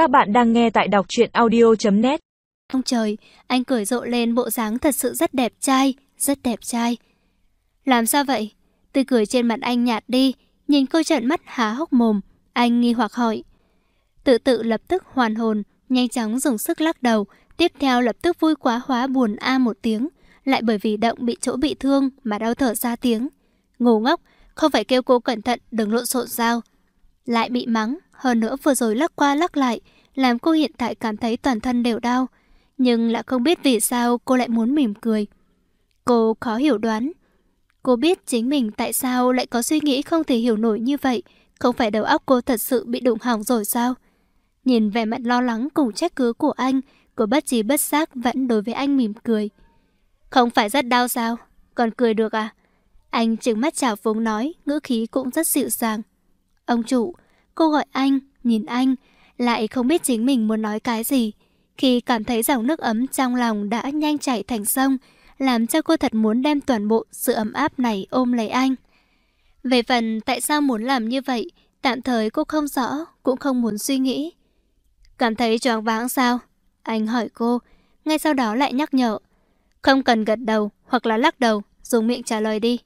Các bạn đang nghe tại đọc truyện audio.net Ông trời, anh cười rộ lên bộ dáng thật sự rất đẹp trai, rất đẹp trai. Làm sao vậy? Tươi cười trên mặt anh nhạt đi, nhìn cô trợn mắt há hốc mồm. Anh nghi hoặc hỏi. Tự tự lập tức hoàn hồn, nhanh chóng dùng sức lắc đầu, tiếp theo lập tức vui quá hóa buồn a một tiếng, lại bởi vì động bị chỗ bị thương mà đau thở ra tiếng. Ngủ ngốc, không phải kêu cô cẩn thận đừng lộn xộn sao. Lại bị mắng, hơn nữa vừa rồi lắc qua lắc lại, làm cô hiện tại cảm thấy toàn thân đều đau. Nhưng lại không biết vì sao cô lại muốn mỉm cười. Cô khó hiểu đoán. Cô biết chính mình tại sao lại có suy nghĩ không thể hiểu nổi như vậy. Không phải đầu óc cô thật sự bị đụng hỏng rồi sao? Nhìn vẻ mặt lo lắng cùng trách cứ của anh, cô bất trí bất giác vẫn đối với anh mỉm cười. Không phải rất đau sao? Còn cười được à? Anh trừng mắt chào phúng nói, ngữ khí cũng rất dịu dàng. Ông chủ, cô gọi anh, nhìn anh, lại không biết chính mình muốn nói cái gì. Khi cảm thấy dòng nước ấm trong lòng đã nhanh chảy thành sông, làm cho cô thật muốn đem toàn bộ sự ấm áp này ôm lấy anh. Về phần tại sao muốn làm như vậy, tạm thời cô không rõ, cũng không muốn suy nghĩ. Cảm thấy choáng váng sao? Anh hỏi cô, ngay sau đó lại nhắc nhở. Không cần gật đầu hoặc là lắc đầu, dùng miệng trả lời đi.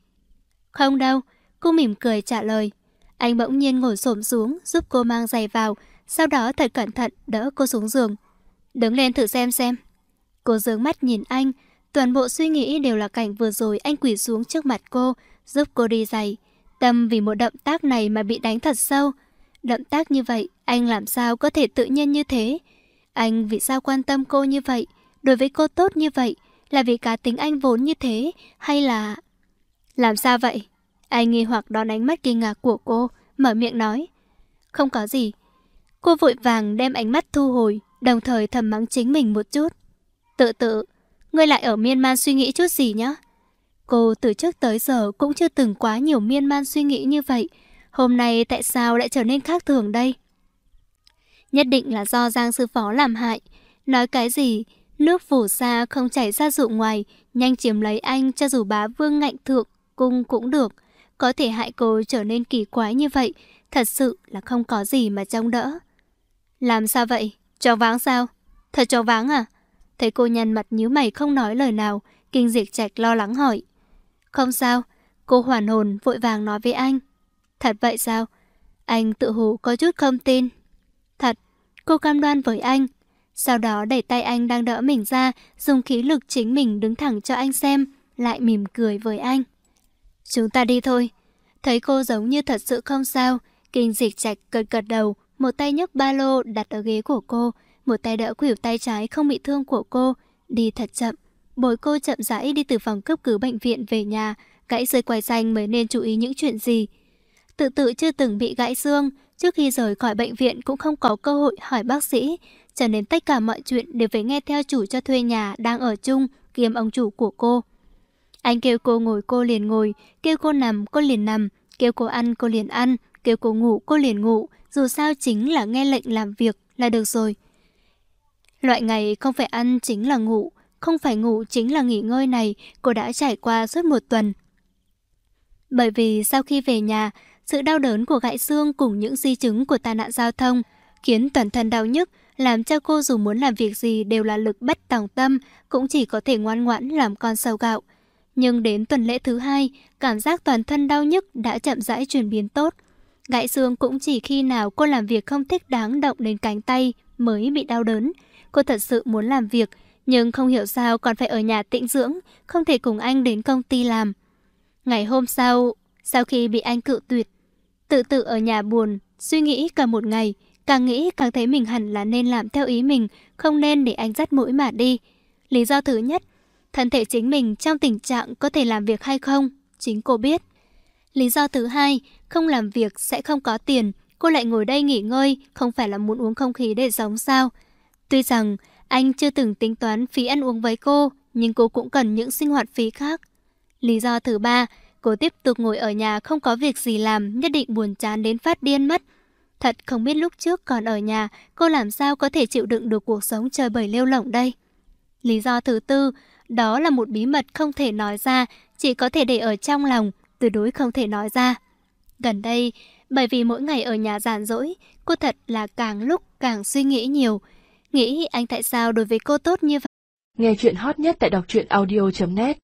Không đâu, cô mỉm cười trả lời. Anh bỗng nhiên ngồi xổm xuống giúp cô mang giày vào, sau đó thật cẩn thận đỡ cô xuống giường. Đứng lên thử xem xem. Cô dướng mắt nhìn anh, toàn bộ suy nghĩ đều là cảnh vừa rồi anh quỳ xuống trước mặt cô, giúp cô đi giày. Tâm vì một động tác này mà bị đánh thật sâu. Động tác như vậy, anh làm sao có thể tự nhiên như thế? Anh vì sao quan tâm cô như vậy? Đối với cô tốt như vậy? Là vì cá tính anh vốn như thế? Hay là... Làm sao vậy? Anh nghi hoặc đón ánh mắt kinh ngạc của cô, mở miệng nói. Không có gì. Cô vội vàng đem ánh mắt thu hồi, đồng thời thầm mắng chính mình một chút. Tự tự, ngươi lại ở miên man suy nghĩ chút gì nhá. Cô từ trước tới giờ cũng chưa từng quá nhiều miên man suy nghĩ như vậy. Hôm nay tại sao lại trở nên khác thường đây? Nhất định là do Giang sư phó làm hại. Nói cái gì? Nước phủ xa không chảy ra dụ ngoài, nhanh chiếm lấy anh cho dù bá vương ngạnh thượng, cung cũng được. Có thể hại cô trở nên kỳ quái như vậy, thật sự là không có gì mà trông đỡ. Làm sao vậy? Cho váng sao? Thật cho váng à? Thấy cô nhăn mặt nhíu mày không nói lời nào, kinh diệt trạch lo lắng hỏi. Không sao, cô hoàn hồn vội vàng nói với anh. Thật vậy sao? Anh tự hù có chút không tin. Thật, cô cam đoan với anh. Sau đó đẩy tay anh đang đỡ mình ra, dùng khí lực chính mình đứng thẳng cho anh xem, lại mỉm cười với anh. Chúng ta đi thôi. Thấy cô giống như thật sự không sao, kinh dịch trạch cật cật đầu, một tay nhấc ba lô đặt ở ghế của cô, một tay đỡ khuỷu tay trái không bị thương của cô, đi thật chậm. Bồi cô chậm rãi đi từ phòng cấp cứu bệnh viện về nhà, gãy rơi quay xanh mới nên chú ý những chuyện gì. Tự tự chưa từng bị gãy xương, trước khi rời khỏi bệnh viện cũng không có cơ hội hỏi bác sĩ, cho nên tất cả mọi chuyện đều phải nghe theo chủ cho thuê nhà đang ở chung, kiêm ông chủ của cô. Anh kêu cô ngồi cô liền ngồi, kêu cô nằm cô liền nằm, kêu cô ăn cô liền ăn, kêu cô ngủ cô liền ngủ, dù sao chính là nghe lệnh làm việc là được rồi. Loại ngày không phải ăn chính là ngủ, không phải ngủ chính là nghỉ ngơi này, cô đã trải qua suốt một tuần. Bởi vì sau khi về nhà, sự đau đớn của gãy xương cùng những di chứng của tai nạn giao thông khiến toàn thân đau nhức, làm cho cô dù muốn làm việc gì đều là lực bất tòng tâm, cũng chỉ có thể ngoan ngoãn làm con sâu gạo. Nhưng đến tuần lễ thứ hai, cảm giác toàn thân đau nhức đã chậm rãi chuyển biến tốt. Gãy xương cũng chỉ khi nào cô làm việc không thích đáng động đến cánh tay mới bị đau đớn. Cô thật sự muốn làm việc, nhưng không hiểu sao còn phải ở nhà tĩnh dưỡng, không thể cùng anh đến công ty làm. Ngày hôm sau, sau khi bị anh cự tuyệt, tự tự ở nhà buồn, suy nghĩ cả một ngày, càng nghĩ càng thấy mình hẳn là nên làm theo ý mình, không nên để anh dắt mũi mà đi. Lý do thứ nhất thân thể chính mình trong tình trạng có thể làm việc hay không, chính cô biết. Lý do thứ hai, không làm việc sẽ không có tiền, cô lại ngồi đây nghỉ ngơi, không phải là muốn uống không khí để sống sao. Tuy rằng anh chưa từng tính toán phí ăn uống với cô, nhưng cô cũng cần những sinh hoạt phí khác. Lý do thứ ba, cô tiếp tục ngồi ở nhà không có việc gì làm, nhất định buồn chán đến phát điên mất. Thật không biết lúc trước còn ở nhà, cô làm sao có thể chịu đựng được cuộc sống trời bời lêu lỏng đây. Lý do thứ tư, đó là một bí mật không thể nói ra, chỉ có thể để ở trong lòng, tuyệt đối không thể nói ra. Gần đây, bởi vì mỗi ngày ở nhà giản dỗi, cô thật là càng lúc càng càng suy nghĩ nhiều. Nghĩ anh tại sao đối với cô tốt như vậy. Nghe chuyện hot nhất tại đọc truyện audio.net